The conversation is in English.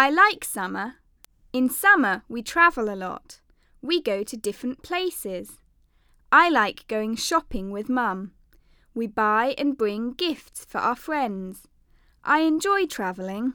I like summer. In summer we travel a lot. We go to different places. I like going shopping with Mum. We buy and bring gifts for our friends. I enjoy travelling.